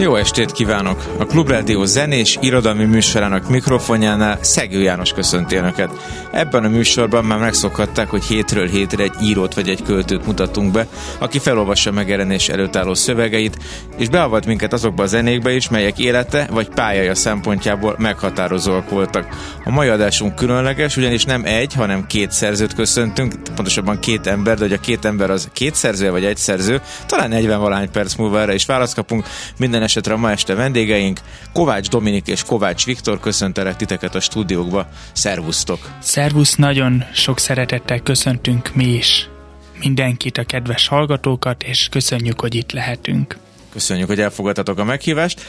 Jó estét kívánok! A Klubrádió zenés irodalmi műsorának mikrofonjánál Szegő János köszönti Önöket. Ebben a műsorban már megszokhatták, hogy hétről hétre egy írót vagy egy költőt mutatunk be, aki felolvassa megjelenés előtt álló szövegeit, és beavat minket azokba a zenékbe is, melyek élete vagy pályája szempontjából meghatározóak voltak. A mai adásunk különleges, ugyanis nem egy, hanem két szerzőt köszöntünk, pontosabban két ember, de hogy a két ember az két szerző vagy egy szerző, talán 40 valány perc múlva erre is választ kapunk. Minden esetre a ma este vendégeink Kovács Dominik és Kovács Viktor köszöntelek titeket a stúdiókba. Szervusztok! Szervusz, nagyon sok szeretettel köszöntünk mi is mindenkit, a kedves hallgatókat, és köszönjük, hogy itt lehetünk. Köszönjük, hogy elfogadtatok a meghívást.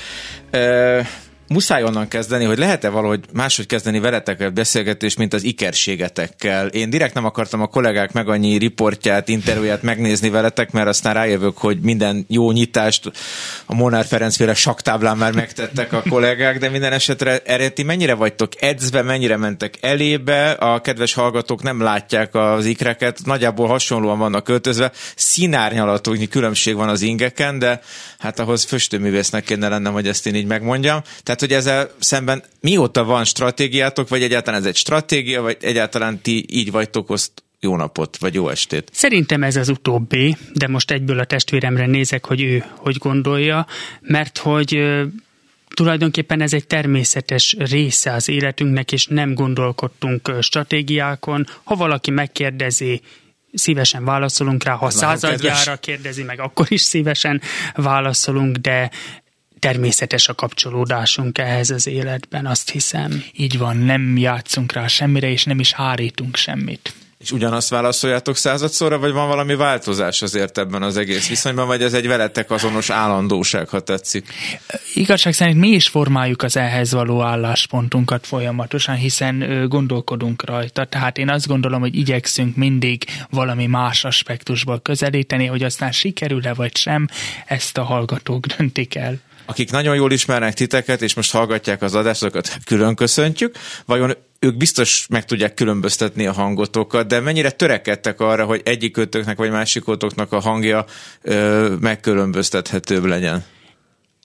Muszáj onnan kezdeni, hogy lehet-e valahogy máshogy kezdeni veletek a beszélgetést, mint az ikerségetekkel. Én direkt nem akartam a kollégák meg annyi riportját, interjúját megnézni veletek, mert aztán rájövök, hogy minden jó nyitást a Monár Ferencféle saktáblán már megtettek a kollégák, de minden esetre eredeti mennyire vagytok edzve, mennyire mentek elébe, a kedves hallgatók nem látják az ikreket, nagyjából hasonlóan vannak költözve, színárnyalatoknyi különbség van az ingeken, de hát ahhoz föstőművésznek kéne lennem, hogy ezt én így megmondjam. Tehát tehát, hogy ezzel szemben mióta van stratégiátok, vagy egyáltalán ez egy stratégia, vagy egyáltalán ti így vagytok oszt jó napot, vagy jó estét? Szerintem ez az utóbbi, de most egyből a testvéremre nézek, hogy ő hogy gondolja, mert hogy tulajdonképpen ez egy természetes része az életünknek, és nem gondolkodtunk stratégiákon. Ha valaki megkérdezi, szívesen válaszolunk rá, ha századjára kérdezi meg, akkor is szívesen válaszolunk, de természetes a kapcsolódásunk ehhez az életben, azt hiszem. Így van, nem játszunk rá semmire, és nem is hárítunk semmit. És ugyanazt válaszoljátok századszorra, vagy van valami változás azért ebben az egész viszonyban, vagy ez egy veletek azonos állandóság, ha tetszik? Igazság szerint mi is formáljuk az ehhez való álláspontunkat folyamatosan, hiszen gondolkodunk rajta. Tehát én azt gondolom, hogy igyekszünk mindig valami más aspektusból közelíteni, hogy aztán sikerül-e vagy sem, ezt a hallgatók döntik el akik nagyon jól ismernek titeket, és most hallgatják az adásokat, külön köszöntjük. Vajon ők biztos meg tudják különböztetni a hangotokat, de mennyire törekedtek arra, hogy egyik kötöknek vagy másikotoknak a hangja ö, megkülönböztethetőbb legyen?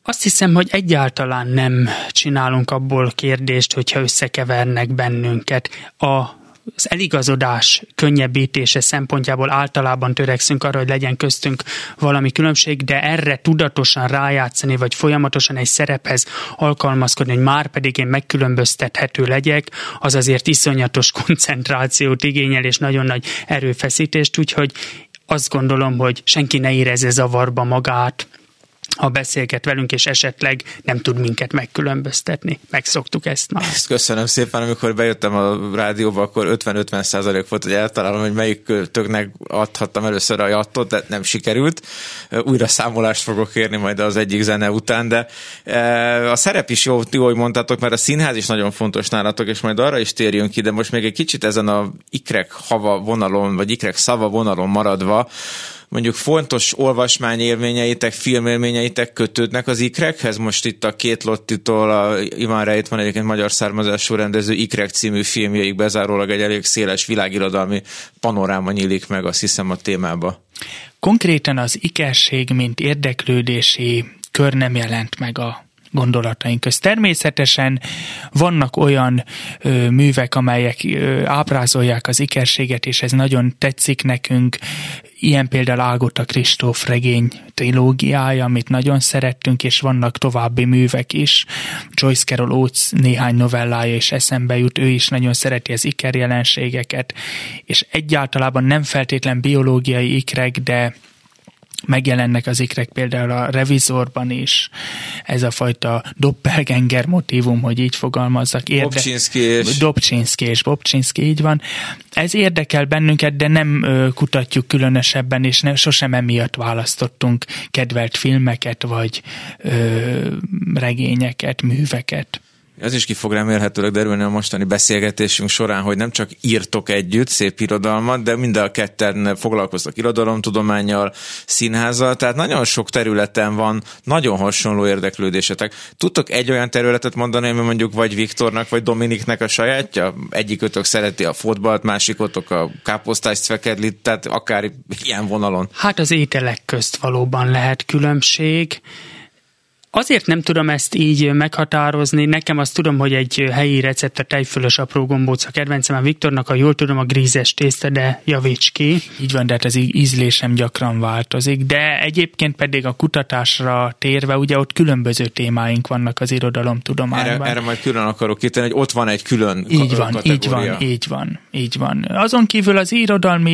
Azt hiszem, hogy egyáltalán nem csinálunk abból kérdést, hogyha összekevernek bennünket. A az eligazodás könnyebbítése szempontjából általában törekszünk arra, hogy legyen köztünk valami különbség, de erre tudatosan rájátszani, vagy folyamatosan egy szerephez alkalmazkodni, hogy már pedig én megkülönböztethető legyek, az azért iszonyatos koncentrációt igényel, és nagyon nagy erőfeszítést, úgyhogy azt gondolom, hogy senki ne érezze zavarba magát, ha beszélget velünk, és esetleg nem tud minket megkülönböztetni. Megszoktuk ezt már. Ezt köszönöm szépen, amikor bejöttem a rádióba, akkor 50-50 százalék volt, hogy eltalálom, hogy melyik töknek adhattam először a jattot, de nem sikerült. Újra számolást fogok kérni majd az egyik zene után, de e, a szerep is jó, jó, hogy mondtátok, mert a színház is nagyon fontos nálatok, és majd arra is térjünk ki, de most még egy kicsit ezen a ikrek hava vonalon, vagy ikrek szava vonalon maradva, mondjuk fontos olvasmányélményeitek, filmélményeitek kötődnek az ikrekhez? Most itt a két Lottitól, a Ivan Rejt van egyébként magyar származású rendező Ikrek című filmjeik bezárólag egy elég széles világirodalmi panoráma nyílik meg, azt hiszem a témába. Konkrétan az ikerség, mint érdeklődési kör nem jelent meg a gondolataink közt. Természetesen vannak olyan ö, művek, amelyek ö, ábrázolják az ikerséget, és ez nagyon tetszik nekünk. Ilyen például Ágota Kristóf regény trilógiája, amit nagyon szerettünk, és vannak további művek is. Joyce Carol Oates néhány novellája is eszembe jut, ő is nagyon szereti az iker jelenségeket, és egyáltalában nem feltétlen biológiai ikrek, de megjelennek az ikrek például a revizorban is, ez a fajta doppelganger motivum, hogy így fogalmazzak. Érde- Dobcsinszki és... Dobcsinszki és Bobcsinszki, így van. Ez érdekel bennünket, de nem kutatjuk különösebben, és ne, sosem emiatt választottunk kedvelt filmeket, vagy ö, regényeket, műveket. Az is ki fog remélhetőleg derülni a mostani beszélgetésünk során, hogy nem csak írtok együtt szép irodalmat, de mind a ketten foglalkoztok irodalomtudományjal, színházzal, tehát nagyon sok területen van nagyon hasonló érdeklődésetek. Tudtok egy olyan területet mondani, ami mondjuk vagy Viktornak, vagy Dominiknek a sajátja? Egyikőtök szereti a fotbalt, másikotok a káposztást, fekedlit, tehát akár ilyen vonalon. Hát az ételek közt valóban lehet különbség. Azért nem tudom ezt így meghatározni, nekem azt tudom, hogy egy helyi recept a tejfölös apró gombóc a kedvencem, a Viktornak, a jól tudom, a grízes tészta, de javíts ki. Így van, de hát az ízlésem gyakran változik, de egyébként pedig a kutatásra térve, ugye ott különböző témáink vannak az irodalomtudományban. Erre, erre majd külön akarok kitenni, hogy ott van egy külön Így van, kategória. így van, így van, így van. Azon kívül az irodalmi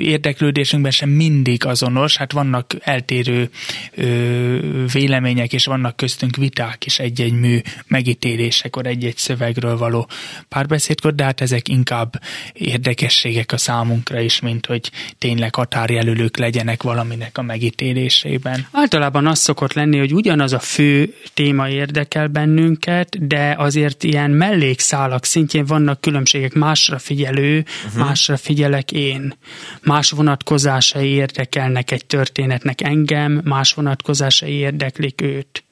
érdeklődésünkben sem mindig azonos, hát vannak eltérő ö, vélemények vélemények, és vannak köztünk viták is egy-egy mű megítélésekor, egy-egy szövegről való párbeszédkor, de hát ezek inkább érdekességek a számunkra is, mint hogy tényleg határjelölők legyenek valaminek a megítélésében. Általában az szokott lenni, hogy ugyanaz a fő téma érdekel bennünket, de azért ilyen mellékszálak szintjén vannak különbségek. Másra figyelő, uh-huh. másra figyelek én. Más vonatkozásai érdekelnek egy történetnek engem, más vonatkozásai érdeklik ő őt.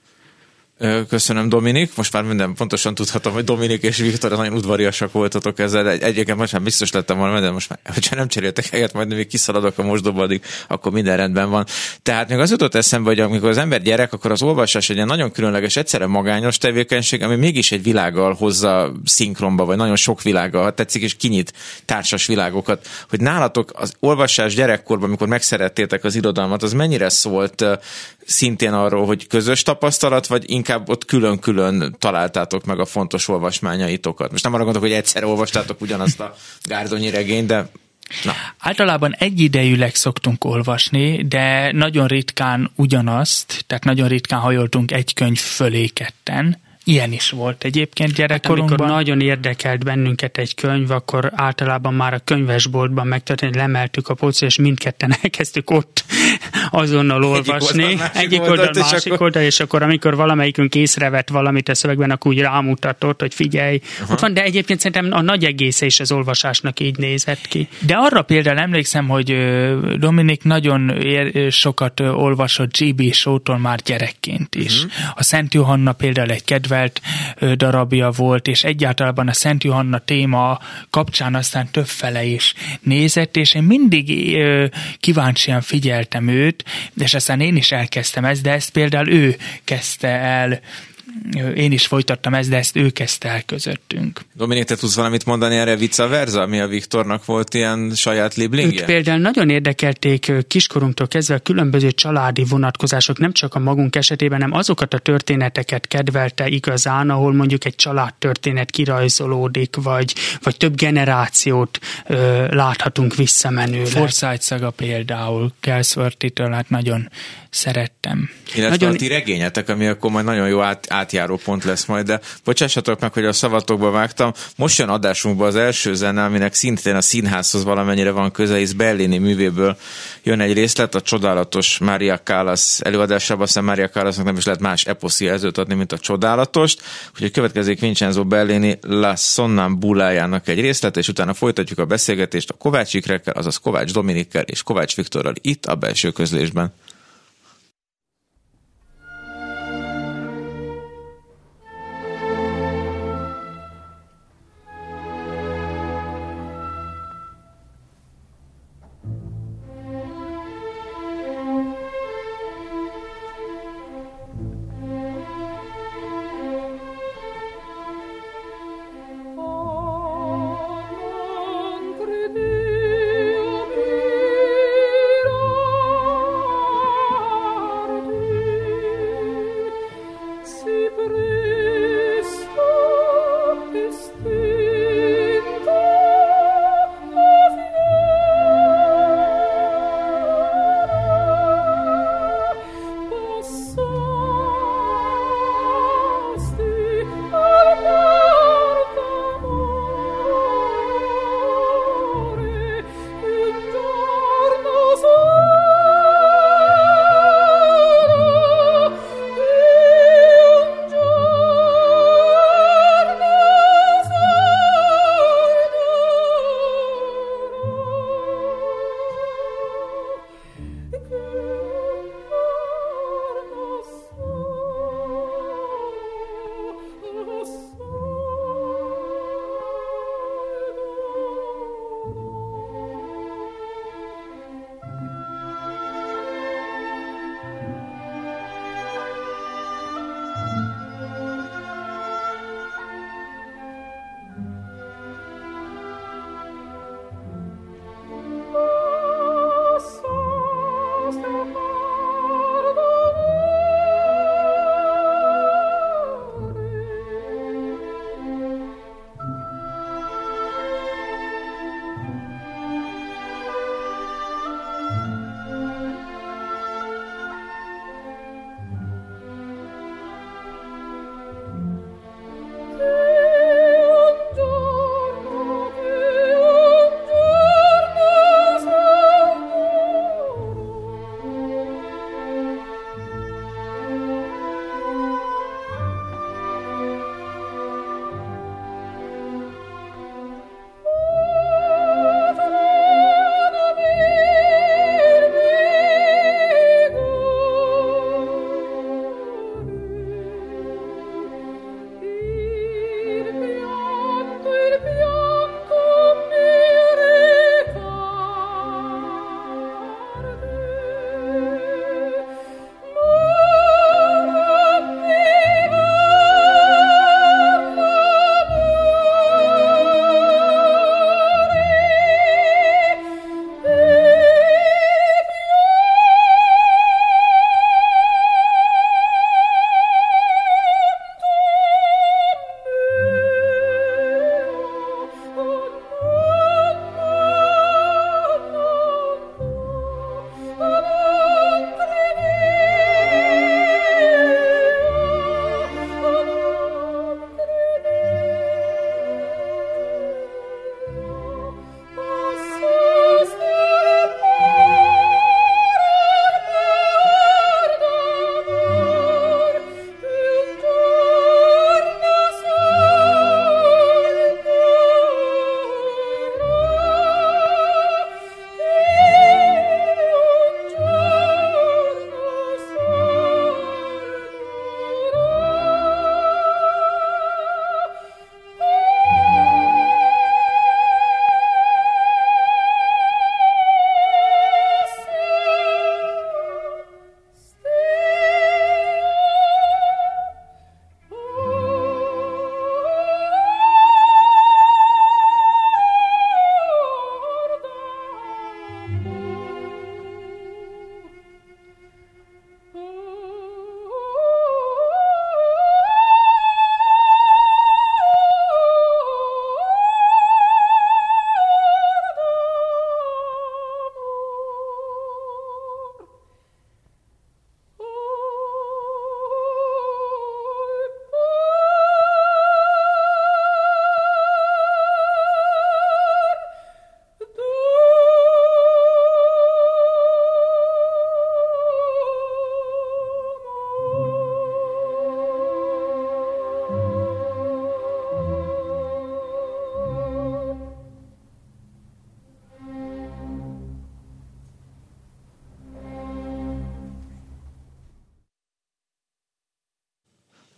Köszönöm, Dominik. Most már minden pontosan tudhatom, hogy Dominik és Viktor nagyon udvariasak voltatok ezzel. Egy, egyébként most már biztos lettem volna, de most már, hogyha nem cseréltek helyet, majd még kiszaladok a mosdóba, addig, akkor minden rendben van. Tehát még az jutott eszembe, hogy amikor az ember gyerek, akkor az olvasás egy nagyon különleges, egyszerre magányos tevékenység, ami mégis egy világgal hozza szinkronba, vagy nagyon sok világgal, ha tetszik, és kinyit társas világokat. Hogy nálatok az olvasás gyerekkorban, amikor megszerettétek az irodalmat, az mennyire szólt szintén arról, hogy közös tapasztalat, vagy inkább ott külön-külön találtátok meg a fontos olvasmányaitokat? Most nem arra gondolok, hogy egyszer olvastátok ugyanazt a Gárdonyi regényt, de Na. Általában egyidejűleg szoktunk olvasni, de nagyon ritkán ugyanazt, tehát nagyon ritkán hajoltunk egy könyv fölé ketten, Ilyen is volt egyébként gyerekkorunkban. Hát, amikor nagyon érdekelt bennünket egy könyv, akkor általában már a könyvesboltban megtörtént, lemeltük a polcra, és mindketten elkezdtük ott azonnal olvasni. Egyik oldal, Egyik oldal, másik akkor... oldal, és akkor amikor valamelyikünk észrevett valamit a szövegben, akkor úgy rámutatott, hogy figyelj, uh-huh. ott van, de egyébként szerintem a nagy egésze is az olvasásnak így nézett ki. De arra például emlékszem, hogy Dominik nagyon sokat olvasott G.B. Sótól már gyerekként is. Uh-huh. A Szent Johanna például egy kedvelt darabja volt, és egyáltalán a Szent Johanna téma kapcsán aztán többfele is nézett, és én mindig kíváncsian figyeltem őt, és aztán én is elkezdtem ezt, de ezt például ő kezdte el én is folytattam ezt, de ezt ő kezdte el közöttünk. Dominik, te tudsz valamit mondani erre vice versa, ami a Viktornak volt ilyen saját liblingje? Őt például nagyon érdekelték kiskorunktól kezdve a különböző családi vonatkozások, nem csak a magunk esetében, hanem azokat a történeteket kedvelte igazán, ahol mondjuk egy családtörténet kirajzolódik, vagy, vagy több generációt ö, láthatunk visszamenőleg. Forsyth szaga például, Kelsworthy-től hát nagyon szerettem. Illetve nagyon... a ti regényetek, ami akkor majd nagyon jó át, átjáró pont lesz majd, de bocsássatok meg, hogy a szavatokba vágtam. Most jön adásunkba az első zene, aminek szintén a színházhoz valamennyire van köze, és Berlini művéből jön egy részlet, a csodálatos Mária Callas előadásában, aztán Mária Callasnak nem is lehet más eposzi jelzőt adni, mint a csodálatost. Úgyhogy következik Vincenzo Bellini La Sonnambulájának egy részlet, és utána folytatjuk a beszélgetést a Kovács Ikrekkel, azaz Kovács Dominikkel és Kovács Viktorral itt a belső közlésben.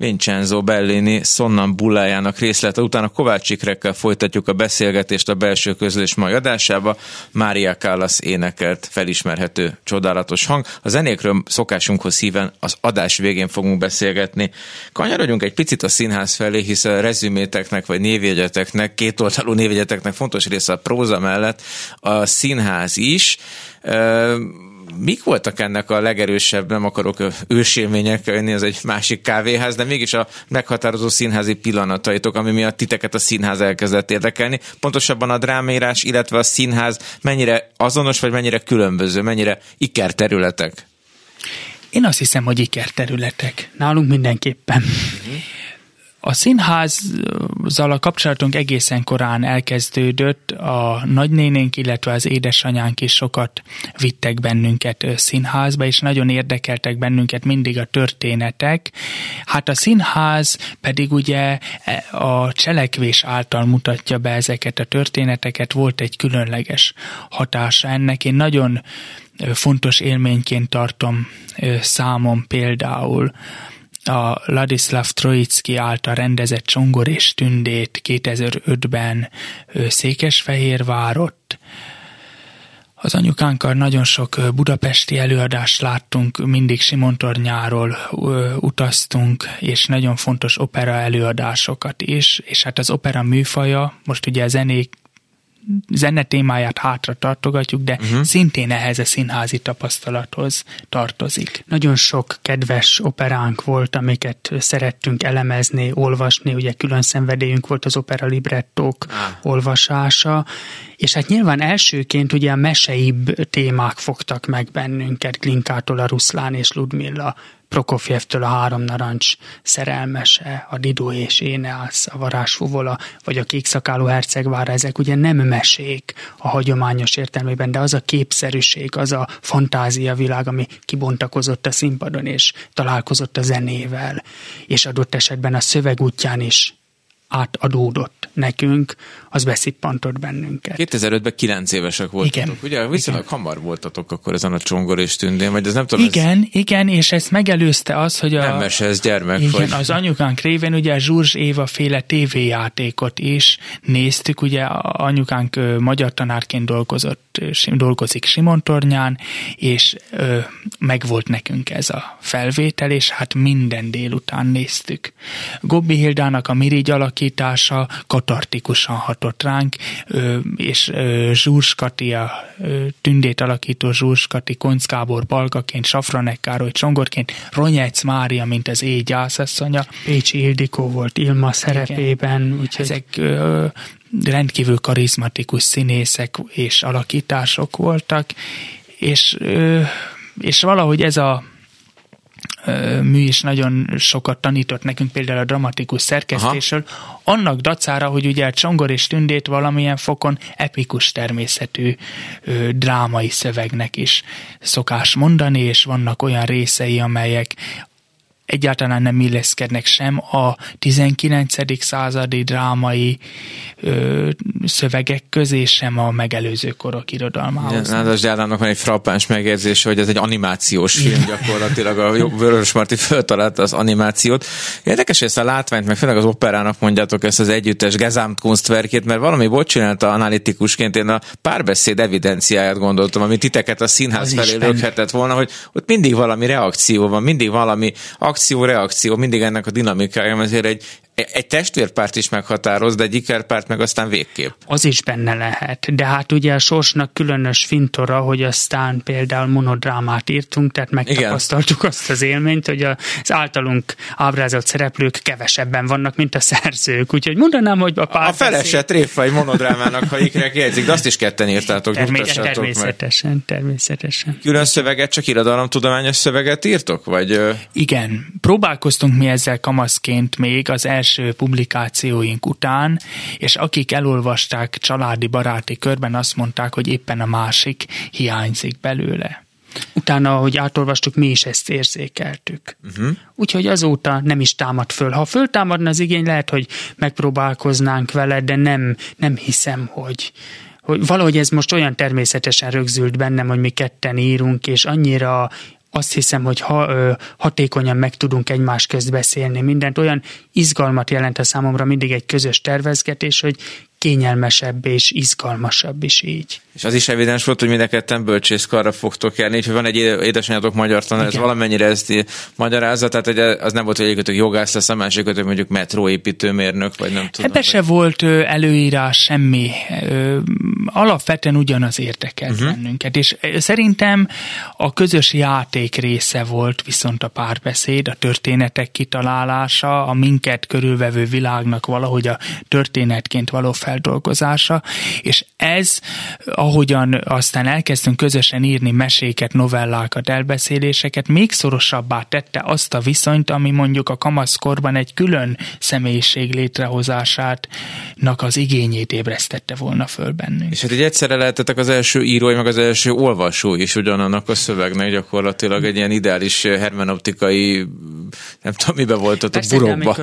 Vincenzo Bellini Sonnambullájának részlete után a Kovács Ikrekkel folytatjuk a beszélgetést a belső közlés mai adásába. Mária Callas énekelt felismerhető csodálatos hang. A zenékről szokásunkhoz híven az adás végén fogunk beszélgetni. Kanyarodjunk egy picit a színház felé, hiszen a rezüméteknek vagy névjegyeteknek, kétoldalú névjegyeteknek fontos része a próza mellett a színház is mik voltak ennek a legerősebb, nem akarok ősélményekkel jönni, az egy másik kávéház, de mégis a meghatározó színházi pillanataitok, ami miatt titeket a színház elkezdett érdekelni. Pontosabban a drámírás, illetve a színház mennyire azonos, vagy mennyire különböző, mennyire ikerterületek? Én azt hiszem, hogy ikerterületek. Nálunk mindenképpen. Uh-huh. A színházzal a kapcsolatunk egészen korán elkezdődött, a nagynénénk, illetve az édesanyánk is sokat vittek bennünket színházba, és nagyon érdekeltek bennünket mindig a történetek. Hát a színház pedig ugye e, a cselekvés által mutatja be ezeket a történeteket, volt egy különleges hatása ennek. Én nagyon fontos élményként tartom számom például a Ladislav Trojicki által rendezett Csongor és Tündét 2005-ben Székesfehérvárott. Az anyukánkkal nagyon sok budapesti előadást láttunk, mindig Simontornyáról utaztunk, és nagyon fontos opera előadásokat is, és hát az opera műfaja, most ugye a zenék zene témáját hátra tartogatjuk, de uh-huh. szintén ehhez a színházi tapasztalathoz tartozik. Nagyon sok kedves operánk volt, amiket szerettünk elemezni, olvasni, ugye külön szenvedélyünk volt az opera librettók ah. olvasása, és hát nyilván elsőként ugye a meseibb témák fogtak meg bennünket, Glinkától a Ruszlán és Ludmilla Prokofjevtől a három narancs szerelmese, a Didó és Éneász, a varázsfuvola, vagy a kékszakáló hercegvára, ezek ugye nem mesék a hagyományos értelmében, de az a képszerűség, az a fantázia világ, ami kibontakozott a színpadon, és találkozott a zenével, és adott esetben a szöveg útján is átadódott nekünk, az beszippantott bennünket. 2005-ben 9 évesek voltatok, igen, ugye? Viszonylag igen. hamar voltatok akkor ezen a csongor és tündén, vagy ez nem tudom. Igen, ez... igen, és ezt megelőzte az, hogy a... Nem mese, ez gyermek igen, vagy. az anyukánk révén ugye a Zsurzs Éva féle tévéjátékot is néztük, ugye anyukánk magyar tanárként dolgozott, dolgozik Simontornyán, és ö, megvolt nekünk ez a felvétel, és hát minden délután néztük. Gobbi Hildának a mirigy alakítása katartikusan hatott ránk, és Zsúrskati, a tündét alakító Zsúrskati, Konckábor Balgaként, Safranek Károly Csongorként, Ronyec Mária, mint az éj gyászasszonya. Pécsi Ildikó volt Ilma szerepében. Úgyhogy... Ezek ö, rendkívül karizmatikus színészek és alakítások voltak, és, ö, és valahogy ez a mű is nagyon sokat tanított nekünk például a dramatikus szerkesztésről, Aha. annak dacára, hogy ugye a Csongor és Tündét valamilyen fokon epikus természetű ö, drámai szövegnek is szokás mondani, és vannak olyan részei, amelyek egyáltalán nem illeszkednek sem a 19. századi drámai ö, szövegek közé, sem a megelőző korok irodalmához. Nádas Gyálának van egy frappáns megjegyzése, hogy ez egy animációs film gyakorlatilag, a Vörös Marti föltalálta az animációt. Érdekes, hogy ezt a látványt, meg főleg az operának mondjátok ezt az együttes Gesamtkunstwerkét, mert valami volt csinálta analitikusként, én a párbeszéd evidenciáját gondoltam, amit titeket a színház az felé lökhetett volna, hogy ott mindig valami reakció van, mindig valami akció-reakció, mindig ennek a dinamikája, ezért egy, egy testvérpárt is meghatároz, de egy ikerpárt meg aztán végképp. Az is benne lehet, de hát ugye a sorsnak különös fintora, hogy aztán például monodrámát írtunk, tehát megtapasztaltuk Igen. azt az élményt, hogy az általunk ábrázolt szereplők kevesebben vannak, mint a szerzők, úgyhogy mondanám, hogy a pár... A feleset tréfai monodrámának, ha ikrek jegyzik, de azt is ketten írtátok, Termé- Természetesen, meg. természetesen. Külön szöveget, csak irodalomtudományos szöveget írtok? Vagy... Igen, próbálkoztunk mi ezzel kamaszként még az első első publikációink után, és akik elolvasták családi baráti körben, azt mondták, hogy éppen a másik hiányzik belőle. Utána, ahogy átolvastuk, mi is ezt érzékeltük. Uh-huh. Úgyhogy azóta nem is támad föl. Ha föltámadna az igény, lehet, hogy megpróbálkoznánk vele, de nem, nem hiszem, hogy, hogy valahogy ez most olyan természetesen rögzült bennem, hogy mi ketten írunk, és annyira azt hiszem, hogy ha, ö, hatékonyan meg tudunk egymás közt beszélni mindent. Olyan izgalmat jelent a számomra mindig egy közös tervezgetés, hogy kényelmesebb és izgalmasabb is így. És az is evidens volt, hogy mind a ketten bölcsészkarra fogtok járni, hogy van egy édesanyjátok magyar tanár, ez valamennyire ezt magyarázza, tehát hogy az nem volt, hogy egyikötök jogász lesz, a másikötök mondjuk metróépítőmérnök, vagy nem tudom. Ebbe se volt előírás, semmi. Alapvetően ugyanaz érdekelt uh-huh. bennünket, és szerintem a közös játék része volt viszont a párbeszéd, a történetek kitalálása, a minket körülvevő világnak valahogy a történetként való feldolgozása, és ez, ahogyan aztán elkezdtünk közösen írni meséket, novellákat, elbeszéléseket, még szorosabbá tette azt a viszonyt, ami mondjuk a kamaszkorban egy külön személyiség létrehozását az igényét ébresztette volna föl bennünk. És hát így egyszerre lehetetek az első írói, meg az első olvasó is ugyanannak a szövegnek, gyakorlatilag egy ilyen ideális hermenoptikai, nem tudom, mibe voltatok, burokba.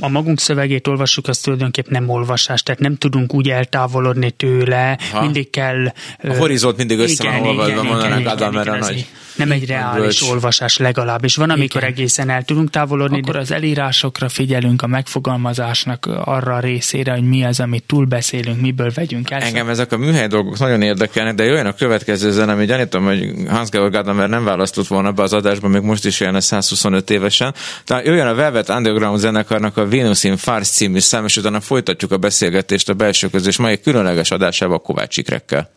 a magunk szövegét olvassuk, az tulajdonképpen nem olvasás, tehát nem tudunk úgy eltávolodni tőle, ha. mindig kell... A horizont mindig össze van olvasva, mondanak Adam, mert a nagy... Nem egy reális bölcs. olvasás legalábbis. Van, amikor igen. egészen el tudunk távolodni. Akkor az elírásokra figyelünk, a megfogalmazásnak arra a részére, hogy mi az, amit túlbeszélünk, miből vegyünk el. Engem ezek a műhely dolgok nagyon érdekelnek, de jöjjön a következő zene, ami gyanítom, hogy Hans Georg Adamer nem választott volna be az adásba, még most is jön 125 évesen. Tehát jöjjön a Velvet Underground zenekarnak a Venus in Fars című szám, és utána folytatjuk a beszélgetést a belső közös mai különleges adásával Kovács Ikrekkel.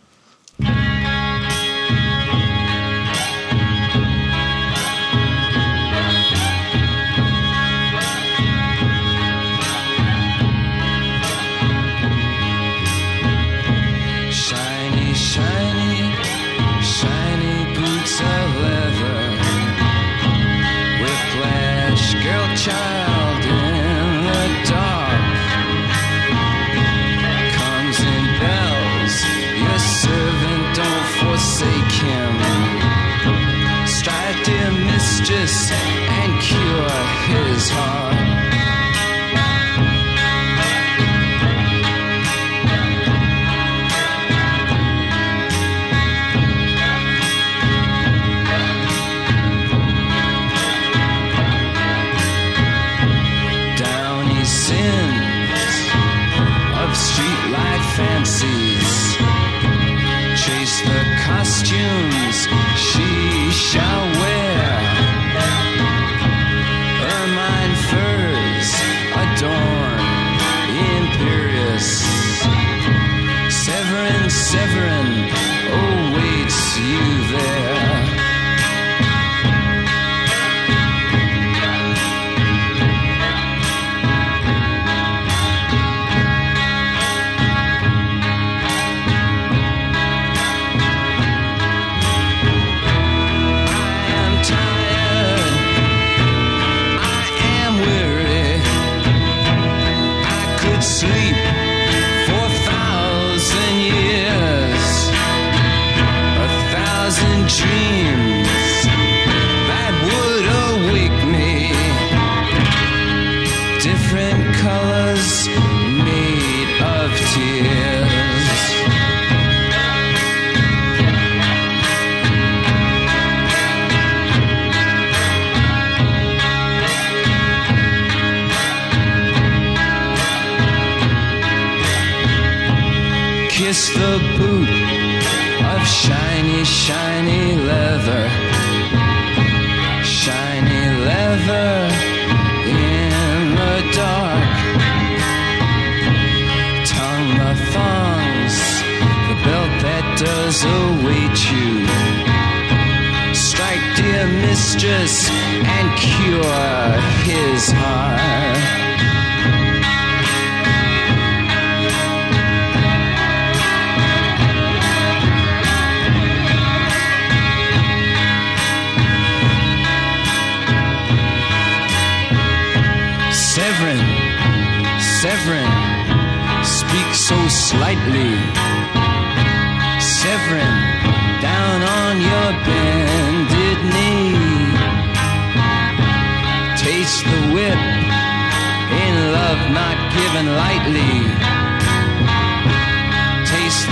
Bye.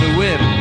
the whip.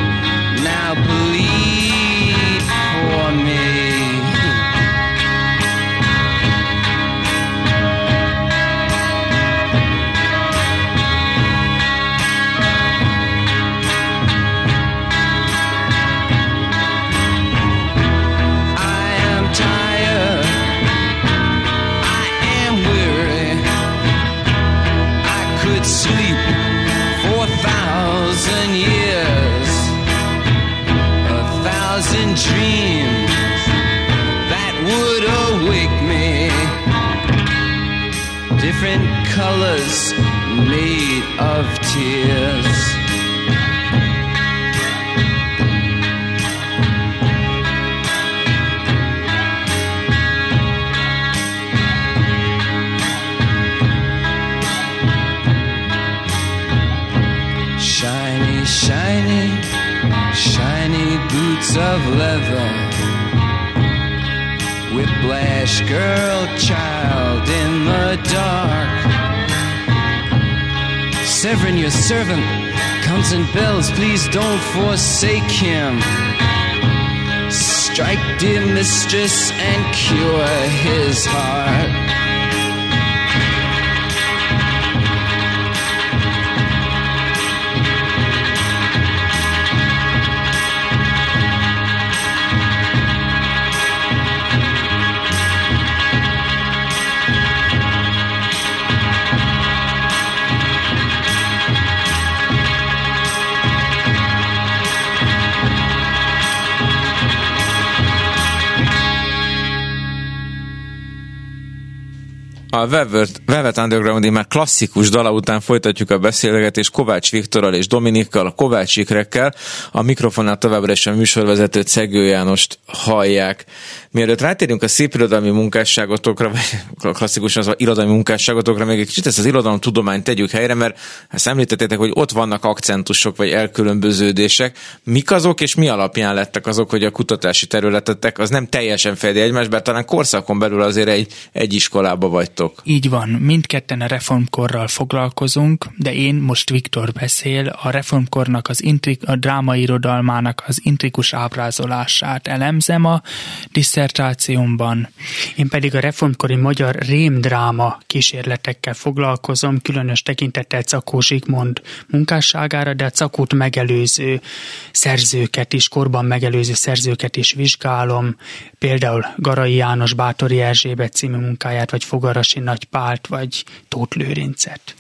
Mistress, and cure his heart. A Velvet, Velvet underground már klasszikus dala után folytatjuk a beszélgetést Kovács Viktorral és Dominikkal, a Kovács Ikrekkel. A mikrofonnál továbbra is a műsorvezetőt Szegő Jánost hallják. Mielőtt rátérünk a szép irodalmi munkásságotokra, vagy klasszikusan az irodalmi munkásságotokra, még egy kicsit ezt az irodalom tudományt tegyük helyre, mert ezt említettétek, hogy ott vannak akcentusok, vagy elkülönböződések. Mik azok, és mi alapján lettek azok, hogy a kutatási területetek az nem teljesen fedi egymást, bár talán korszakon belül azért egy, egy iskolába vagytok. Így van, mindketten a reformkorral foglalkozunk, de én most Viktor beszél, a reformkornak az intrik, a drámairodalmának az intrikus ábrázolását elemzem a diszertációmban. Én pedig a reformkori magyar rémdráma kísérletekkel foglalkozom, különös tekintettel Cakó Zsigmond munkásságára, de a Cakót megelőző szerzőket is, korban megelőző szerzőket is vizsgálom, például Garai János Bátori Erzsébet című munkáját, vagy Fogarasi Nagy Pált, vagy Tóth Lőrincet.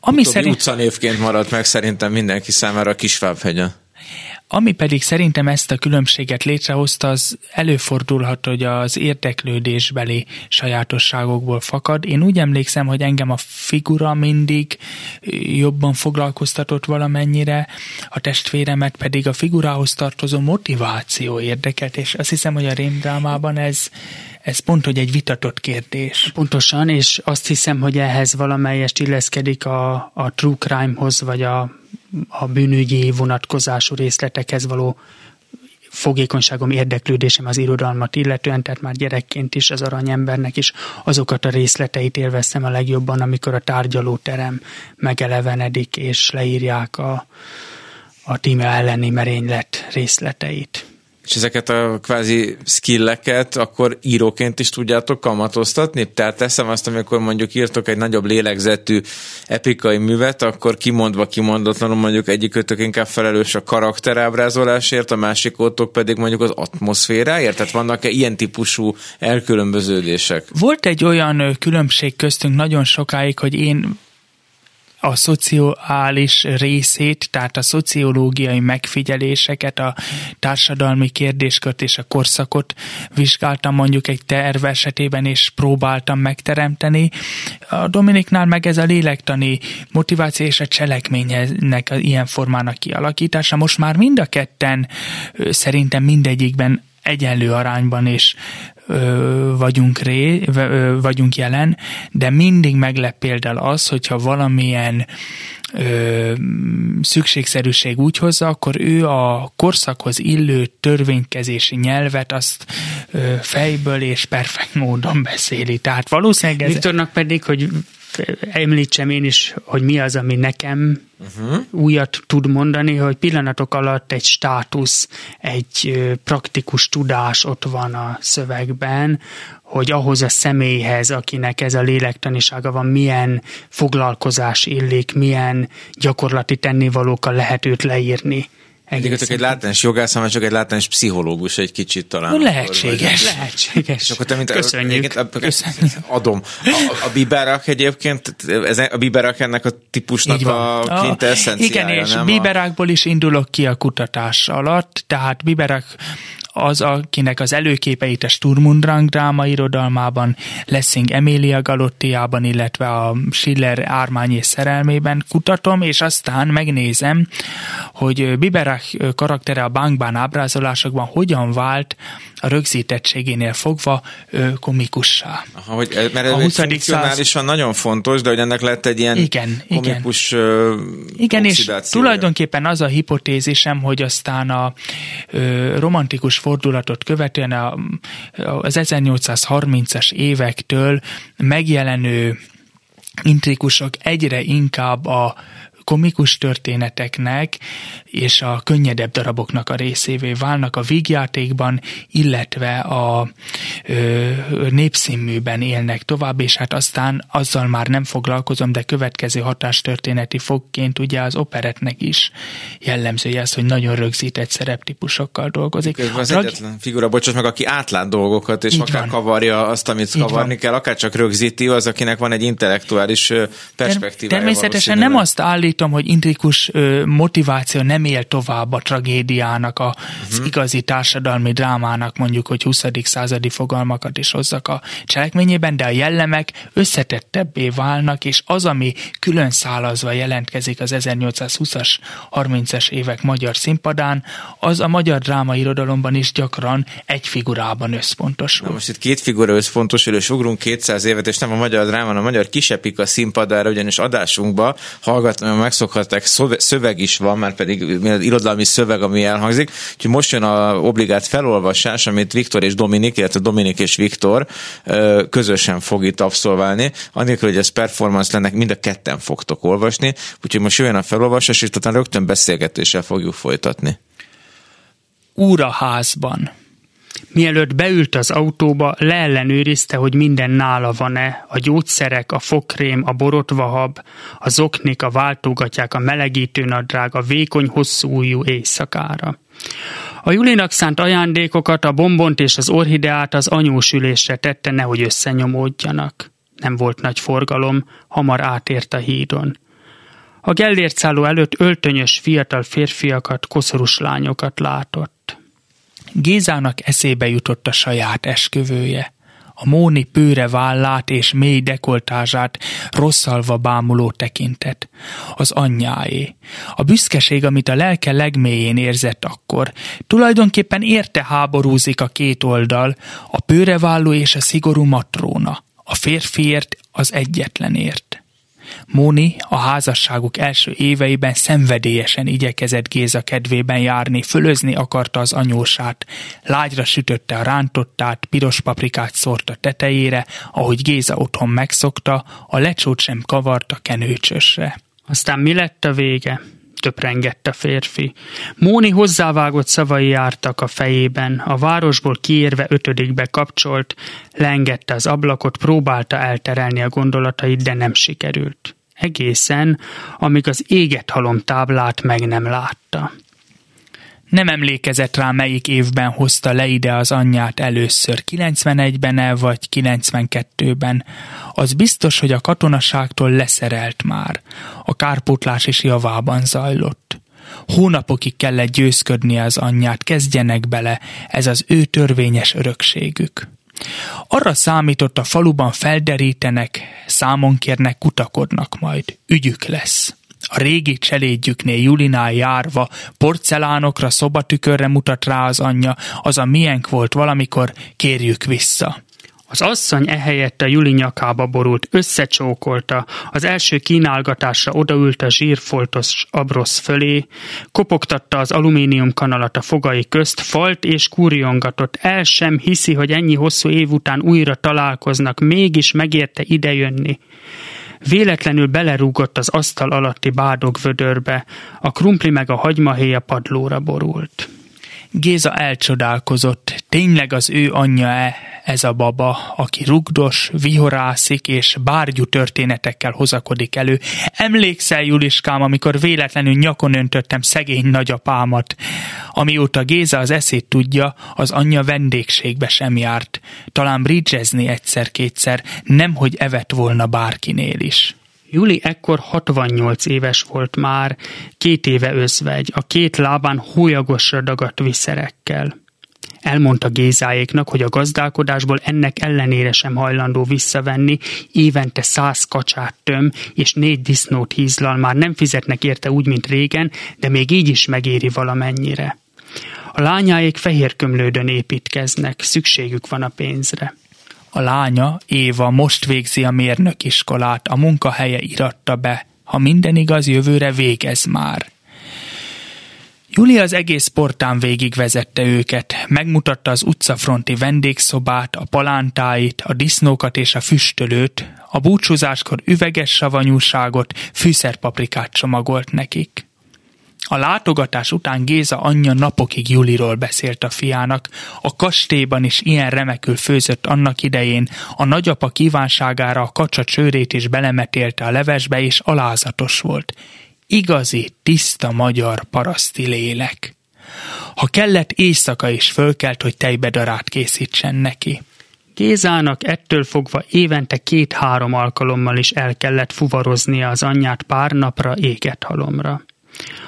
Ami szerint... utcanévként maradt meg szerintem mindenki számára a Kisvábhegyen. Ami pedig szerintem ezt a különbséget létrehozta, az előfordulhat, hogy az érdeklődésbeli sajátosságokból fakad. Én úgy emlékszem, hogy engem a figura mindig jobban foglalkoztatott valamennyire, a testvéremet pedig a figurához tartozó motiváció érdekelt, és azt hiszem, hogy a rémdrámában ez, ez pont, hogy egy vitatott kérdés. Pontosan, és azt hiszem, hogy ehhez valamelyest illeszkedik a, a true crime-hoz, vagy a a bűnügyi vonatkozású részletekhez való fogékonyságom, érdeklődésem az irodalmat illetően, tehát már gyerekként is az aranyembernek is azokat a részleteit élveztem a legjobban, amikor a tárgyalóterem megelevenedik, és leírják a, a tíme elleni merénylet részleteit és ezeket a kvázi skilleket akkor íróként is tudjátok kamatoztatni? Tehát teszem azt, amikor mondjuk írtok egy nagyobb lélegzetű epikai művet, akkor kimondva kimondatlanul mondjuk egyikőtök inkább felelős a karakterábrázolásért, a másik ótok pedig mondjuk az atmoszféráért? Tehát vannak-e ilyen típusú elkülönböződések? Volt egy olyan különbség köztünk nagyon sokáig, hogy én a szociális részét, tehát a szociológiai megfigyeléseket, a társadalmi kérdéskört és a korszakot vizsgáltam mondjuk egy terv esetében, és próbáltam megteremteni. A Dominiknál meg ez a lélektani motiváció és a cselekménynek a ilyen formának kialakítása. Most már mind a ketten szerintem mindegyikben egyenlő arányban és ö, vagyunk, ré, ö, vagyunk jelen, de mindig meglep például az, hogyha valamilyen ö, szükségszerűség úgy hozza, akkor ő a korszakhoz illő törvénykezési nyelvet azt ö, fejből és perfekt módon beszéli. Tehát valószínűleg ez... Viktornak pedig, hogy említsem én is, hogy mi az, ami nekem uh-huh. újat tud mondani, hogy pillanatok alatt egy státusz, egy praktikus tudás ott van a szövegben, hogy ahhoz a személyhez, akinek ez a lélektanisága van, milyen foglalkozás illik, milyen gyakorlati tennivalókkal lehet őt leírni. Egyébként egy látás jogász, hanem csak egy látás pszichológus egy kicsit talán. Lehetséges. Akkor, lehetséges. És akkor te, mint Köszönjük. A, Köszönjük. Adom. A, a biberak egyébként, ez, a biberak ennek a típusnak a quintessenciája, Igen, és nem biberákból is indulok ki a kutatás alatt, tehát biberak az, akinek az előképeit a Sturmundrang dráma irodalmában, Lessing Emilia Galottiában, illetve a Schiller Ármány és szerelmében kutatom, és aztán megnézem, hogy Biberach karaktere a bankbán ábrázolásokban hogyan vált a rögzítettségénél fogva komikussá. Aha, hogy, mert ez a 20. Száz... nagyon fontos, de hogy ennek lett egy ilyen igen, komikus igen. igen, és tulajdonképpen az a hipotézisem, hogy aztán a ö, romantikus fordulatot követően a, az 1830-as évektől megjelenő intrikusok egyre inkább a komikus történeteknek és a könnyedebb daraboknak a részévé válnak a vígjátékban, illetve a ö, népszínműben élnek tovább, és hát aztán azzal már nem foglalkozom, de következő hatástörténeti fogként ugye az operetnek is jellemzője az, hogy nagyon rögzített szereptípusokkal dolgozik. Ez az Rag... egyetlen figura, bocsás meg, aki átlát dolgokat, és Így akár van. kavarja azt, amit Így kavarni van. kell, akár csak rögzíti, az, akinek van egy intellektuális perspektívája. Természetesen nem azt állítom, hogy intrikus motiváció nem él tovább a tragédiának, a, uh-huh. az igazi társadalmi drámának, mondjuk, hogy 20. századi fogalmakat is hozzak a cselekményében, de a jellemek összetettebbé válnak, és az, ami külön szálazva jelentkezik az 1820-as, 30-es évek magyar színpadán, az a magyar drámairodalomban is gyakran egy figurában összpontosul. Na most itt két figura összpontosul, és ugrunk 200 évet, és nem a magyar drámán, a magyar kisepik a színpadára, ugyanis adásunkba hallgatni, megszokhatták, szöveg is van, már pedig irodalmi szöveg, ami elhangzik. Úgyhogy most jön a obligát felolvasás, amit Viktor és Dominik, illetve Dominik és Viktor közösen fog itt abszolválni. Annélkül, hogy ez performance lenne, mind a ketten fogtok olvasni. Úgyhogy most jön a felolvasás, és utána rögtön beszélgetéssel fogjuk folytatni. Úraházban. Mielőtt beült az autóba, leellenőrizte, hogy minden nála van-e, a gyógyszerek, a fokrém, a borotvahab, a zoknik, a váltógatják, a melegítő nadrág, a vékony, hosszú ujjú éjszakára. A Julinak szánt ajándékokat, a bombont és az orhideát az anyósülésre tette, nehogy összenyomódjanak. Nem volt nagy forgalom, hamar átért a hídon. A Gellért előtt öltönyös fiatal férfiakat, koszorús lányokat látott. Gézának eszébe jutott a saját esküvője. A Móni pőre vállát és mély dekoltázsát rosszalva bámuló tekintet. Az anyjáé. A büszkeség, amit a lelke legmélyén érzett akkor, tulajdonképpen érte háborúzik a két oldal, a pőreválló és a szigorú matróna. A férfiért az egyetlenért. Móni a házasságuk első éveiben szenvedélyesen igyekezett Géza kedvében járni, fölözni akarta az anyósát, lágyra sütötte a rántottát, piros paprikát szórt a tetejére, ahogy Géza otthon megszokta, a lecsót sem kavarta kenőcsösre. Aztán mi lett a vége? Töprengett a férfi. Móni hozzávágott szavai jártak a fejében, a városból kiérve ötödikbe kapcsolt, leengedte az ablakot, próbálta elterelni a gondolatait, de nem sikerült. Egészen, amíg az éget halom táblát meg nem látta. Nem emlékezett rá, melyik évben hozta le ide az anyját először, 91-ben-e vagy 92-ben. Az biztos, hogy a katonaságtól leszerelt már. A kárpótlás is javában zajlott. Hónapokig kellett győzködni az anyját, kezdjenek bele, ez az ő törvényes örökségük. Arra számított a faluban felderítenek, számon kérnek, kutakodnak majd, ügyük lesz. A régi cselédjüknél Julinál járva, porcelánokra, szobatükörre mutat rá az anyja, az a miénk volt valamikor, kérjük vissza. Az asszony ehelyett a Juli nyakába borult, összecsókolta, az első kínálgatásra odaült a zsírfoltos abrosz fölé, kopogtatta az alumínium kanalat a fogai közt, falt és kurjongatott, el sem hiszi, hogy ennyi hosszú év után újra találkoznak, mégis megérte idejönni. Véletlenül belerúgott az asztal alatti bádogvödörbe, a krumpli meg a hagymahéja padlóra borult. Géza elcsodálkozott, tényleg az ő anyja-e ez a baba, aki rugdos, vihorászik és bárgyú történetekkel hozakodik elő. Emlékszel, Juliskám, amikor véletlenül nyakon öntöttem szegény nagyapámat. Amióta Géza az eszét tudja, az anyja vendégségbe sem járt. Talán bridgezni egyszer-kétszer, nemhogy evett volna bárkinél is. Juli ekkor 68 éves volt már, két éve özvegy, a két lábán hólyagosra dagadt viszerekkel. Elmondta Gézáéknak, hogy a gazdálkodásból ennek ellenére sem hajlandó visszavenni, évente száz kacsát töm, és négy disznót hízlal, már nem fizetnek érte úgy, mint régen, de még így is megéri valamennyire. A lányáék fehérkömlődön építkeznek, szükségük van a pénzre. A lánya, Éva most végzi a mérnökiskolát, a munkahelye iratta be. Ha minden igaz, jövőre végez már. Juli az egész portán végigvezette őket, megmutatta az utcafronti vendégszobát, a palántáit, a disznókat és a füstölőt, a búcsúzáskor üveges savanyúságot, fűszerpaprikát csomagolt nekik. A látogatás után Géza anyja napokig Juliról beszélt a fiának, a kastélyban is ilyen remekül főzött annak idején, a nagyapa kívánságára a kacsa csőrét is belemetélte a levesbe, és alázatos volt. Igazi, tiszta magyar paraszti lélek. Ha kellett, éjszaka is fölkelt, hogy tejbedarát készítsen neki. Gézának ettől fogva évente két-három alkalommal is el kellett fuvaroznia az anyját pár napra éget halomra.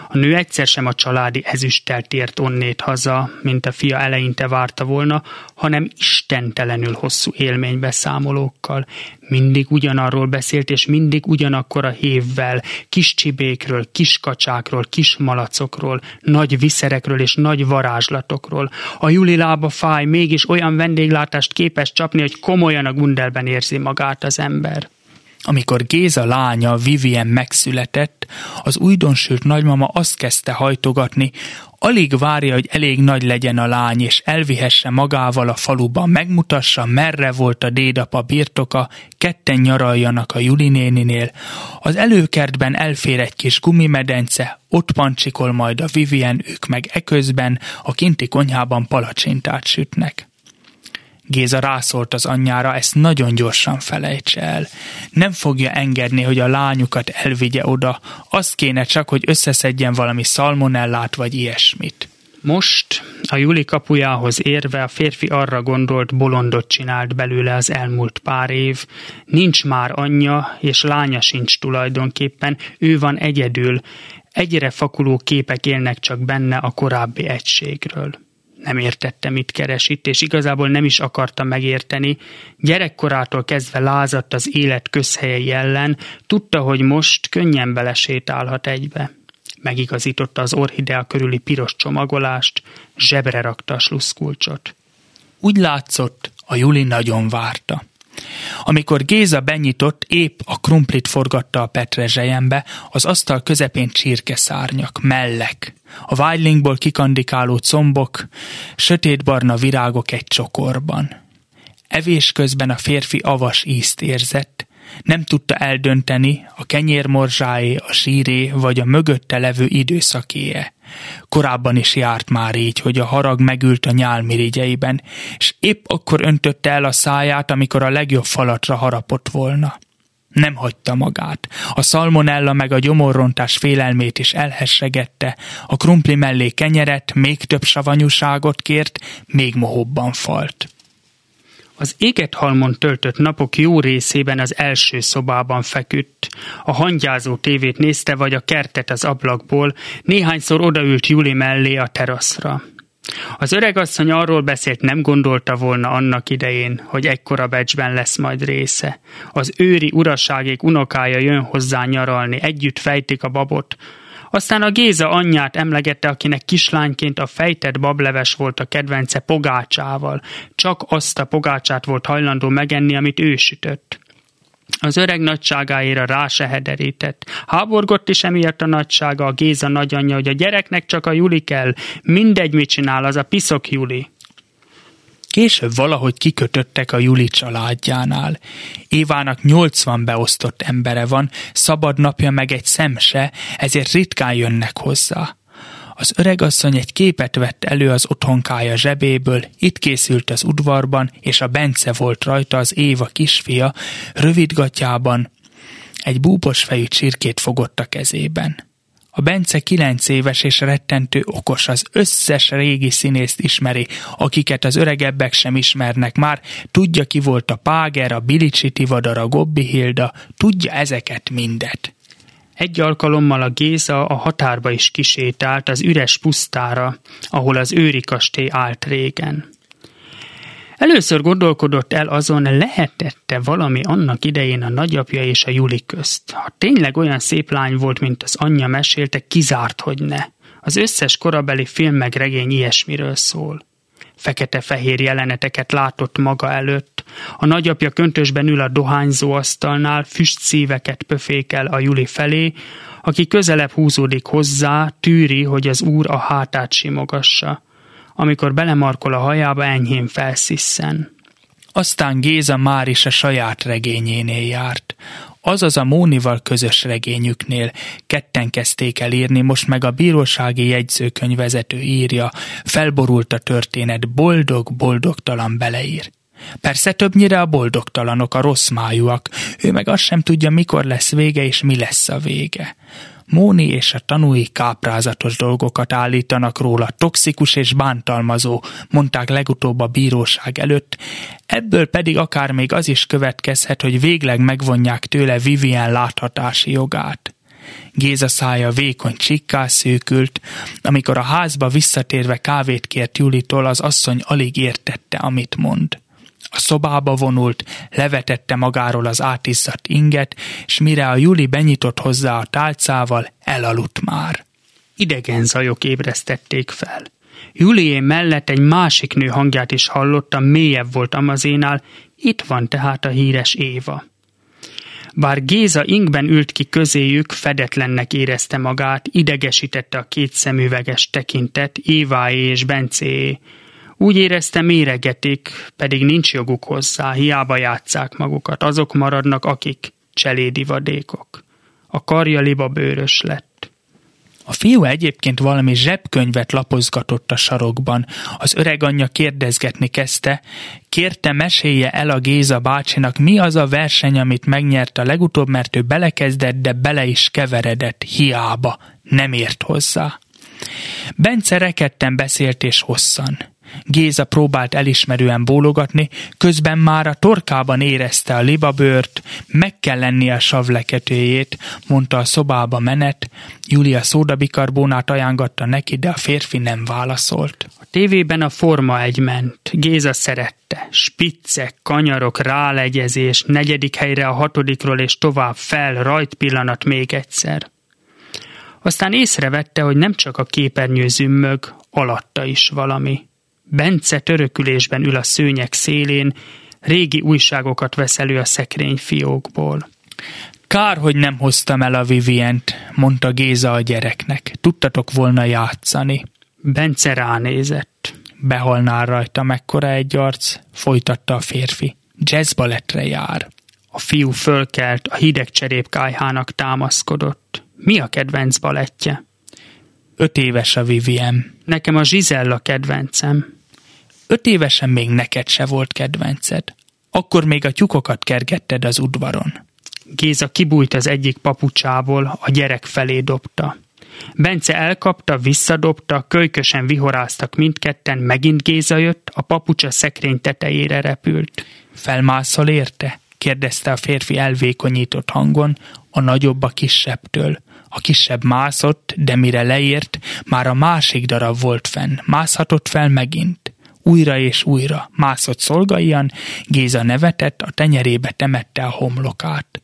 A nő egyszer sem a családi ezüsttel tért onnét haza, mint a fia eleinte várta volna, hanem istentelenül hosszú élménybeszámolókkal. Mindig ugyanarról beszélt, és mindig ugyanakkor a hévvel, kis csibékről, kis kacsákról, kis malacokról, nagy viszerekről és nagy varázslatokról. A Juli lába fáj, mégis olyan vendéglátást képes csapni, hogy komolyan a gundelben érzi magát az ember. Amikor Géza lánya Vivien megszületett, az újdonsült nagymama azt kezdte hajtogatni, alig várja, hogy elég nagy legyen a lány, és elvihesse magával a faluban, megmutassa, merre volt a dédapa birtoka, ketten nyaraljanak a Juli néninél. Az előkertben elfér egy kis gumimedence, ott pancsikol majd a Vivien, ők meg eközben a kinti konyhában palacsintát sütnek. Géza rászólt az anyjára, ezt nagyon gyorsan felejtse el. Nem fogja engedni, hogy a lányukat elvigye oda, azt kéne csak, hogy összeszedjen valami szalmonellát vagy ilyesmit. Most a Juli kapujához érve a férfi arra gondolt, bolondot csinált belőle az elmúlt pár év. Nincs már anyja, és lánya sincs tulajdonképpen, ő van egyedül. Egyre fakuló képek élnek csak benne a korábbi egységről nem értette, mit keres itt, és igazából nem is akarta megérteni. Gyerekkorától kezdve lázadt az élet közhelyei ellen, tudta, hogy most könnyen belesétálhat egybe. Megigazította az orhidea körüli piros csomagolást, zsebre rakta a. Úgy látszott, a Juli nagyon várta. Amikor Géza benyitott, épp a krumplit forgatta a petrezselyembe, az asztal közepén csirkeszárnyak, mellek, a vágylingból kikandikáló combok, sötétbarna virágok egy csokorban. Evés közben a férfi avas ízt érzett, nem tudta eldönteni a kenyérmorzsáé, a síré vagy a mögötte levő időszakéje. Korábban is járt már így, hogy a harag megült a nyálmirigyeiben, és épp akkor öntötte el a száját, amikor a legjobb falatra harapott volna. Nem hagyta magát. A szalmonella meg a gyomorrontás félelmét is elhessegette, a krumpli mellé kenyeret, még több savanyúságot kért, még mohobban falt. Az éget halmon töltött napok jó részében az első szobában feküdt. A hangyázó tévét nézte, vagy a kertet az ablakból, néhányszor odaült Juli mellé a teraszra. Az öregasszony arról beszélt, nem gondolta volna annak idején, hogy ekkora becsben lesz majd része. Az őri uraságék unokája jön hozzá nyaralni, együtt fejtik a babot, aztán a Géza anyját emlegette, akinek kislányként a fejtett bableves volt a kedvence pogácsával. Csak azt a pogácsát volt hajlandó megenni, amit ő sütött. Az öreg nagyságáira rá se hederített. Háborgott is emiatt a nagysága, a Géza nagyanyja, hogy a gyereknek csak a Juli kell. Mindegy, mit csinál, az a piszok Juli. Később valahogy kikötöttek a Juli családjánál. Évának 80 beosztott embere van, szabad napja meg egy szemse, ezért ritkán jönnek hozzá. Az öregasszony egy képet vett elő az otthonkája zsebéből, itt készült az udvarban, és a Bence volt rajta az Éva kisfia, rövidgatjában, egy búbos fejű csirkét fogott a kezében. A Bence kilenc éves és rettentő okos, az összes régi színészt ismeri, akiket az öregebbek sem ismernek már, tudja ki volt a Páger, a Bilicsi Tivadar, a Gobbi Hilda, tudja ezeket mindet. Egy alkalommal a Géza a határba is kisétált az üres pusztára, ahol az őri kastély állt régen. Először gondolkodott el azon, lehetette valami annak idején a nagyapja és a Juli közt. Ha tényleg olyan szép lány volt, mint az anyja mesélte, kizárt, hogy ne. Az összes korabeli film meg regény ilyesmiről szól. Fekete-fehér jeleneteket látott maga előtt. A nagyapja köntösben ül a dohányzó asztalnál, füstszíveket pöfékel a Juli felé, aki közelebb húzódik hozzá, tűri, hogy az úr a hátát simogassa amikor belemarkol a hajába, enyhén felszisszen. Aztán Géza már is a saját regényénél járt. Azaz a Mónival közös regényüknél ketten kezdték el írni, most meg a bírósági jegyzőkönyvezető írja, felborult a történet, boldog-boldogtalan beleír. Persze többnyire a boldogtalanok, a rossz májúak, ő meg azt sem tudja, mikor lesz vége és mi lesz a vége. Móni és a tanúi káprázatos dolgokat állítanak róla, toxikus és bántalmazó, mondták legutóbb a bíróság előtt, ebből pedig akár még az is következhet, hogy végleg megvonják tőle Vivien láthatási jogát. Géza szája vékony csikká szűkült, amikor a házba visszatérve kávét kért Julitól, az asszony alig értette, amit mond. A szobába vonult, levetette magáról az átizzadt inget, és mire a Juli benyitott hozzá a tálcával, elaludt már. Idegen zajok ébresztették fel. Julié mellett egy másik nő hangját is hallotta, mélyebb volt Amazénál, itt van tehát a híres Éva. Bár Géza inkben ült ki közéjük, fedetlennek érezte magát, idegesítette a két szemüveges tekintet, Éváé és Bencéé, úgy érezte méregetik, pedig nincs joguk hozzá, hiába játszák magukat. Azok maradnak, akik cselédi vadékok. A karja libabőrös lett. A fiú egyébként valami zsebkönyvet lapozgatott a sarokban. Az öreg anyja kérdezgetni kezdte, kérte mesélje el a Géza bácsinak, mi az a verseny, amit megnyert a legutóbb, mert ő belekezdett, de bele is keveredett, hiába, nem ért hozzá. Bence rekedten beszélt és hosszan. Géza próbált elismerően bólogatni, közben már a torkában érezte a libabőrt, meg kell lenni a savleketőjét, mondta a szobába menet, Julia szódabikarbónát ajángatta neki, de a férfi nem válaszolt. A tévében a Forma egy ment. Géza szerette. Spiccek, kanyarok, rálegyezés, negyedik helyre a hatodikról és tovább fel, rajt pillanat még egyszer. Aztán észrevette, hogy nem csak a képernyő zümmög, alatta is valami. Bence törökülésben ül a szőnyek szélén, régi újságokat vesz elő a szekrény fiókból. Kár, hogy nem hoztam el a Vivient, mondta Géza a gyereknek. Tudtatok volna játszani. Bence ránézett. Behalnál rajta mekkora egy arc, folytatta a férfi. Jazzbalettre jár. A fiú fölkelt, a hideg cserépkájhának támaszkodott. Mi a kedvenc balettje? Öt éves a Vivien. Nekem a Zsizella kedvencem. Öt évesen még neked se volt kedvenced. Akkor még a tyukokat kergetted az udvaron. Géza kibújt az egyik papucsából, a gyerek felé dobta. Bence elkapta, visszadobta, kölykösen vihoráztak mindketten, megint Géza jött, a papucsa szekrény tetejére repült. Felmászol érte? kérdezte a férfi elvékonyított hangon, a nagyobb a kisebbtől. A kisebb mászott, de mire leért, már a másik darab volt fenn. Mászhatott fel megint. Újra és újra. Mászott szolgaian, Géza nevetett, a tenyerébe temette a homlokát.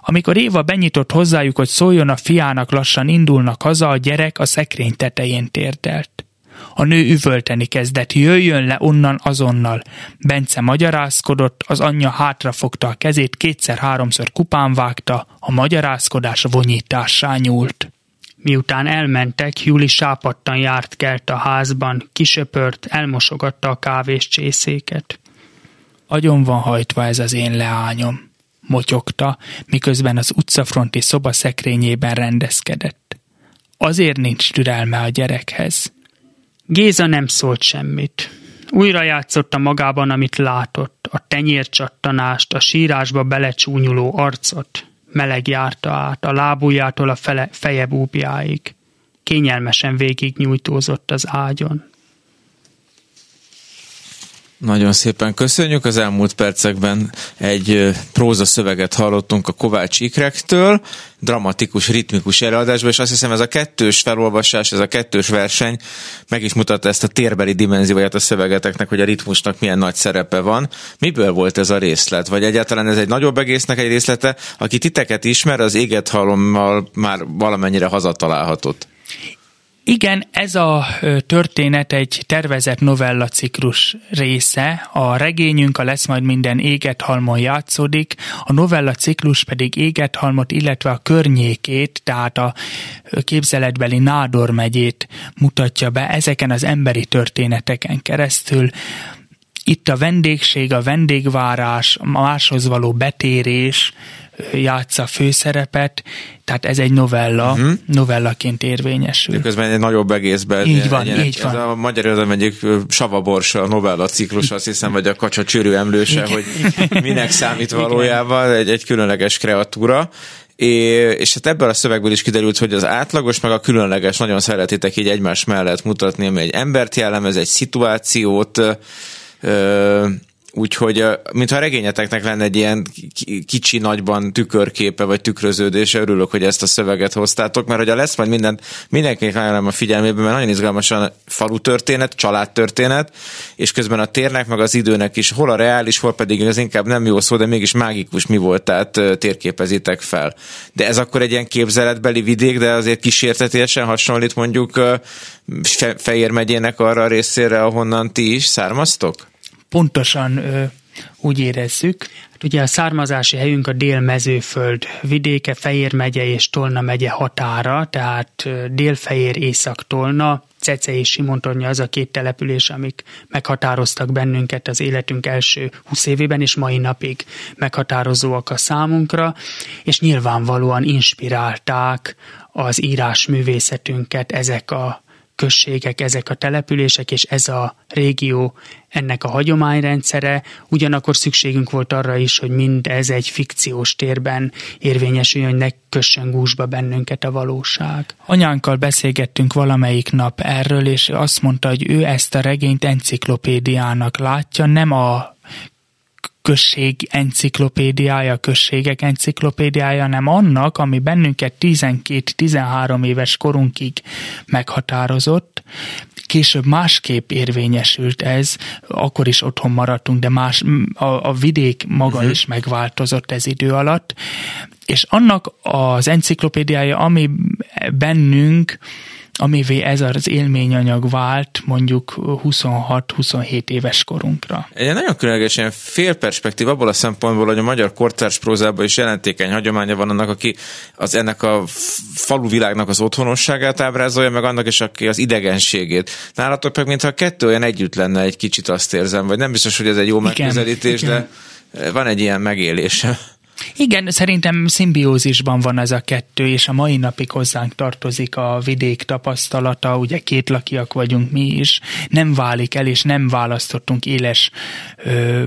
Amikor Éva benyitott hozzájuk, hogy szóljon a fiának, lassan indulnak haza, a gyerek a szekrény tetején térdelt. A nő üvölteni kezdett, jöjjön le onnan azonnal. Bence magyarázkodott, az anyja hátrafogta a kezét, kétszer-háromszor kupán vágta, a magyarázkodás vonyítássá nyúlt. Miután elmentek, Juli sápadtan járt kelt a házban, kisöpört, elmosogatta a kávés csészéket. Agyon van hajtva ez az én leányom, motyogta, miközben az utcafronti szoba szekrényében rendezkedett. Azért nincs türelme a gyerekhez. Géza nem szólt semmit. Újra játszotta magában, amit látott, a tenyércsattanást, a sírásba belecsúnyuló arcot, meleg járta át, a lábujjától a fele, feje búbjáig. Kényelmesen végig nyújtózott az ágyon. Nagyon szépen köszönjük. Az elmúlt percekben egy próza szöveget hallottunk a Kovács Ikrektől, dramatikus, ritmikus előadásban, és azt hiszem ez a kettős felolvasás, ez a kettős verseny meg is mutatta ezt a térbeli dimenzióját a szövegeteknek, hogy a ritmusnak milyen nagy szerepe van. Miből volt ez a részlet? Vagy egyáltalán ez egy nagyobb egésznek egy részlete? Aki titeket ismer, az éget halommal már valamennyire hazatalálhatott. Igen, ez a történet egy tervezett novella ciklus része. A regényünk a Lesz majd minden éget halmon játszódik, a novella ciklus pedig éget halmot, illetve a környékét, tehát a képzeletbeli Nádor megyét mutatja be ezeken az emberi történeteken keresztül. Itt a vendégség, a vendégvárás, a máshoz való betérés, játsza főszerepet, tehát ez egy novella, uh-huh. novellaként érvényesül. De közben egy nagyobb egészben. Így van, egy, így ez van. a magyar az egyik savaborsa a novella ciklus, azt hiszem, vagy a kacsa csőrű emlőse, hogy minek számít valójában, egy, egy különleges kreatúra. É, és hát ebből a szövegből is kiderült, hogy az átlagos meg a különleges nagyon szeretitek így egymás mellett mutatni, ami egy embert jellemez, egy szituációt, ö, Úgyhogy, mintha a regényeteknek lenne egy ilyen kicsi nagyban tükörképe, vagy tükröződése, örülök, hogy ezt a szöveget hoztátok, mert hogy a lesz majd mindent, mindenkinek ajánlom a figyelmében, mert nagyon izgalmasan falu történet, családtörténet, és közben a térnek, meg az időnek is hol a reális, hol pedig az inkább nem jó szó, de mégis mágikus mi volt, tehát térképezitek fel. De ez akkor egy ilyen képzeletbeli vidék, de azért kísértetésen hasonlít mondjuk Fejér megyének arra a részére, ahonnan ti is származtok? Pontosan ö, úgy érezzük. Hát ugye a származási helyünk a Dél-mezőföld vidéke, Fejér megye és Tolna megye határa, tehát Dél-Fejér, Észak-Tolna, Cece és Simontornya az a két település, amik meghatároztak bennünket az életünk első 20 évében, és mai napig meghatározóak a számunkra, és nyilvánvalóan inspirálták az írásművészetünket ezek a községek, ezek a települések, és ez a régió ennek a hagyományrendszere, ugyanakkor szükségünk volt arra is, hogy mind ez egy fikciós térben érvényesüljön, hogy ne kössön gúzsba bennünket a valóság. Anyánkkal beszélgettünk valamelyik nap erről, és azt mondta, hogy ő ezt a regényt enciklopédiának látja, nem a község enciklopédiája, községek enciklopédiája, nem annak, ami bennünket 12-13 éves korunkig meghatározott. Később másképp érvényesült ez, akkor is otthon maradtunk, de más, a, a vidék maga uh-huh. is megváltozott ez idő alatt. És annak az enciklopédiája, ami bennünk amivé ez az élményanyag vált mondjuk 26-27 éves korunkra. Egy nagyon különleges ilyen félperspektív abból a szempontból, hogy a magyar kortárs prózában is jelentékeny hagyománya van annak, aki az ennek a falu világnak az otthonosságát ábrázolja, meg annak is, aki az idegenségét. Nálatok meg mintha a kettő olyan együtt lenne egy kicsit azt érzem, vagy nem biztos, hogy ez egy jó megközelítés, de van egy ilyen megélése. Igen, szerintem szimbiózisban van ez a kettő, és a mai napig hozzánk tartozik a vidék tapasztalata, ugye kétlakiak vagyunk mi is, nem válik el, és nem választottunk éles ö,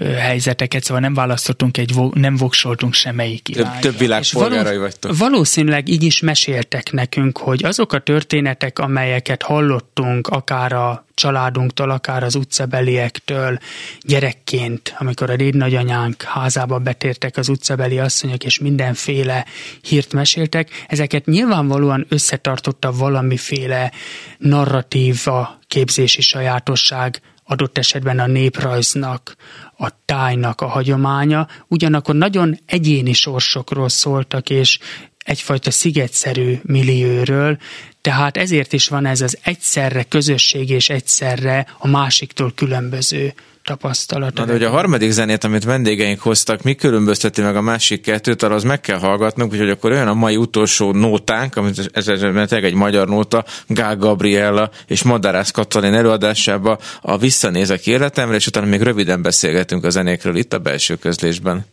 helyzeteket, szóval nem választottunk egy, nem voksoltunk semmelyik irányba. Több, több világ polgárai vagytok. Valószínűleg így is meséltek nekünk, hogy azok a történetek, amelyeket hallottunk, akár a családunktól, akár az utcabeliektől gyerekként, amikor a nagyanyánk házába betértek az utcabeli asszonyok, és mindenféle hírt meséltek, ezeket nyilvánvalóan összetartotta valamiféle narratíva, képzési sajátosság, adott esetben a néprajznak, a tájnak a hagyománya, ugyanakkor nagyon egyéni sorsokról szóltak, és egyfajta szigetszerű millióről, tehát ezért is van ez az egyszerre közösség és egyszerre a másiktól különböző tapasztalat. Na, de hogy a harmadik zenét, amit vendégeink hoztak, mi különbözteti meg a másik kettőt, arra az meg kell hallgatnunk, úgyhogy akkor olyan a mai utolsó nótánk, amit ez, ez egy magyar nóta, Gál Gabriella és Madarász Katalin előadásába a Visszanézek életemre, és utána még röviden beszélgetünk a zenékről itt a belső közlésben.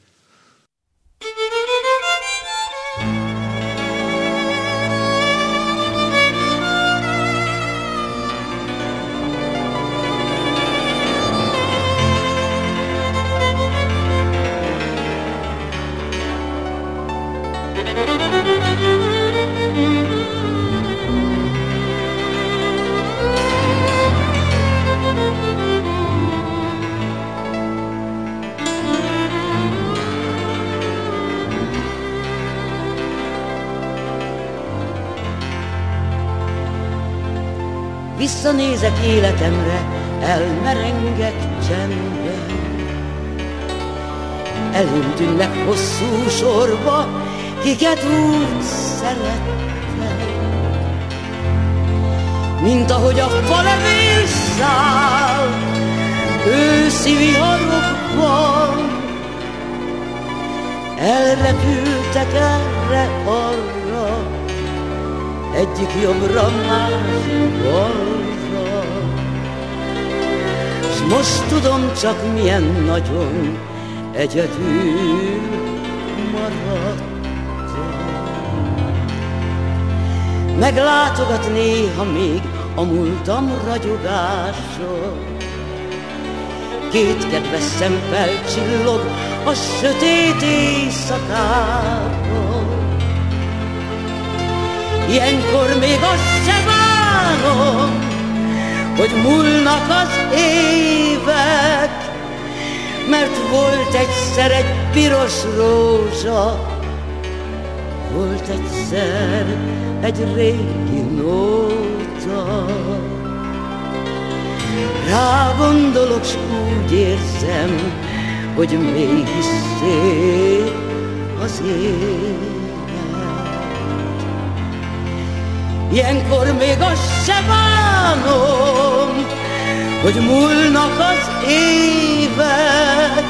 Visszanézek életemre, elmerengek csendben. Elém hosszú sorba, kiket úgy szerettem. Mint ahogy a falevél száll, őszi viharokban, elrepültek erre-arra, egyik jobbra, másik balra. Most tudom csak milyen nagyon egyedül maradtam. Meglátogat néha még a múltam ragyogása, Két kedves szempel csillog a sötét éjszakában. Ilyenkor még azt se várom, hogy múlnak az évek, mert volt egyszer egy piros rózsa, volt egyszer egy régi nóta. Rá gondolok, s úgy érzem, hogy mégis szép az élet. Ilyenkor még azt se bánom, hogy múlnak az évek,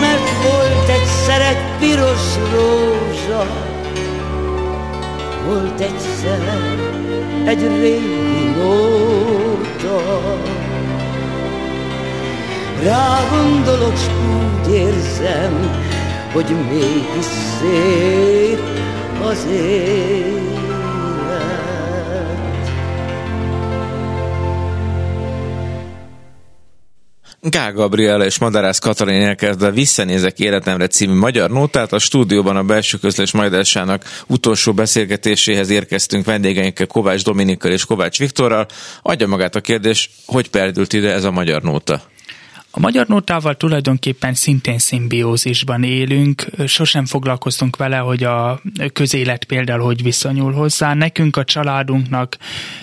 mert volt egyszer egy piros rózsa, volt egyszer egy régi nóta. Rá gondolok, s úgy érzem, hogy mégis szép az élet. Gál Gabriela és Madarász Katalin elkezdve Visszanézek életemre című magyar nótát. A stúdióban a belső közlés majdásának utolsó beszélgetéséhez érkeztünk vendégeinkkel Kovács Dominikkal és Kovács Viktorral. Adja magát a kérdés, hogy perdült ide ez a magyar nóta? A magyar nótával tulajdonképpen szintén szimbiózisban élünk, sosem foglalkoztunk vele, hogy a közélet például hogy viszonyul hozzá. Nekünk a családunknak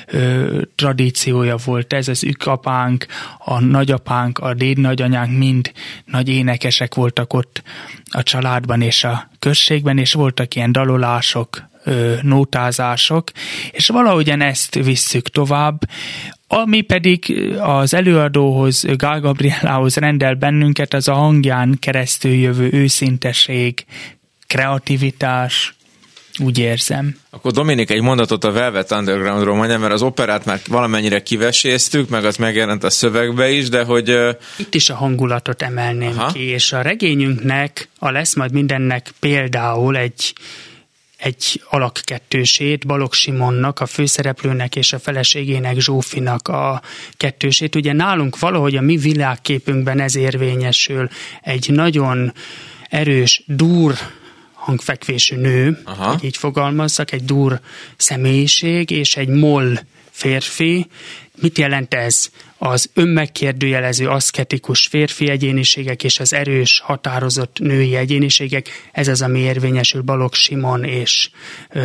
ö, tradíciója volt ez, az ükapánk, a nagyapánk, a dédnagyanyánk mind nagy énekesek voltak ott a családban és a községben, és voltak ilyen dalolások, nótázások, és valahogyan ezt visszük tovább. Ami pedig az előadóhoz, Gál Gabrielához rendel bennünket, az a hangján keresztül jövő őszinteség, kreativitás, úgy érzem. Akkor Dominik egy mondatot a Velvet Undergroundról mondja, mert az operát már valamennyire kiveséztük, meg az megjelent a szövegbe is, de hogy... Itt is a hangulatot emelném Aha. ki, és a regényünknek, a lesz majd mindennek például egy egy alakkettősét, Balog Simonnak, a főszereplőnek és a feleségének Zsófinak a kettősét. Ugye nálunk valahogy a mi világképünkben ez érvényesül egy nagyon erős, dur hangfekvésű nő, Aha. hogy így fogalmazzak, egy dur személyiség és egy moll férfi. Mit jelent ez? Az önmegkérdőjelező aszketikus férfi egyéniségek és az erős, határozott női egyéniségek, ez az, ami érvényesül Balog Simon és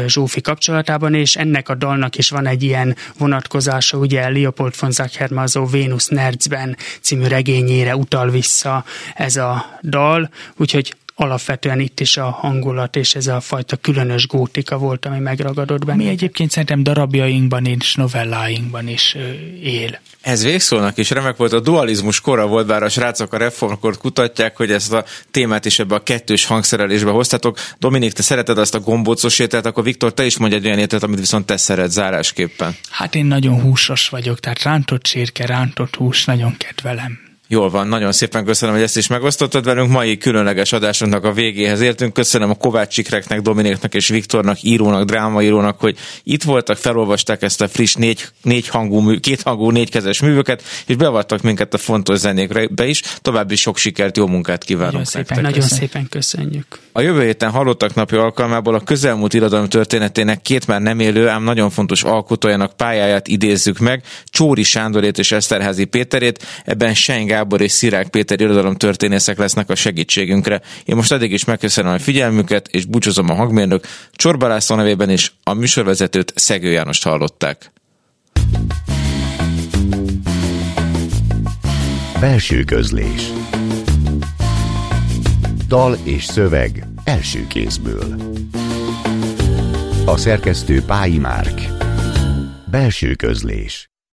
Zsófi kapcsolatában, és ennek a dalnak is van egy ilyen vonatkozása, ugye Leopold von Sachermazó Vénusz Nerzben című regényére utal vissza ez a dal, úgyhogy alapvetően itt is a hangulat és ez a fajta különös gótika volt, ami megragadott benne. Mi egyébként szerintem darabjainkban és novelláinkban is él. Ez végszónak is remek volt, a dualizmus kora volt, bár a srácok a reformkort kutatják, hogy ezt a témát is ebbe a kettős hangszerelésbe hoztatok. Dominik, te szereted azt a gombócos ételt, akkor Viktor, te is mondj egy olyan ételt, amit viszont te szeret zárásképpen. Hát én nagyon húsos vagyok, tehát rántott csirke, rántott hús, nagyon kedvelem. Jól van, nagyon szépen köszönöm, hogy ezt is megosztottad velünk. Mai különleges adásunknak a végéhez értünk. Köszönöm a Kovács Csikreknek, Dominiknak és Viktornak, írónak, drámaírónak, hogy itt voltak, felolvasták ezt a friss négy, négy hangú, két hangú, négykezes művöket, és beavattak minket a fontos zenékbe is. További sok sikert, jó munkát kívánunk nagyon szépen, nektek. Nagyon szépen köszönjük. A jövő héten hallottak napja alkalmából a közelmúlt irodalom történetének két már nem élő, ám nagyon fontos alkotójának pályáját idézzük meg, Csóri Sándorét és Eszterházi Péterét, ebben Seny Gábor és Szirák Péter irodalomtörténészek lesznek a segítségünkre. Én most eddig is megköszönöm a figyelmüket, és búcsúzom a hangmérnök Csorba László nevében is. A műsorvezetőt Szegő Jánost hallották. Belső közlés. Dal és szöveg első kézből. A szerkesztő Pályi Márk. Belső közlés.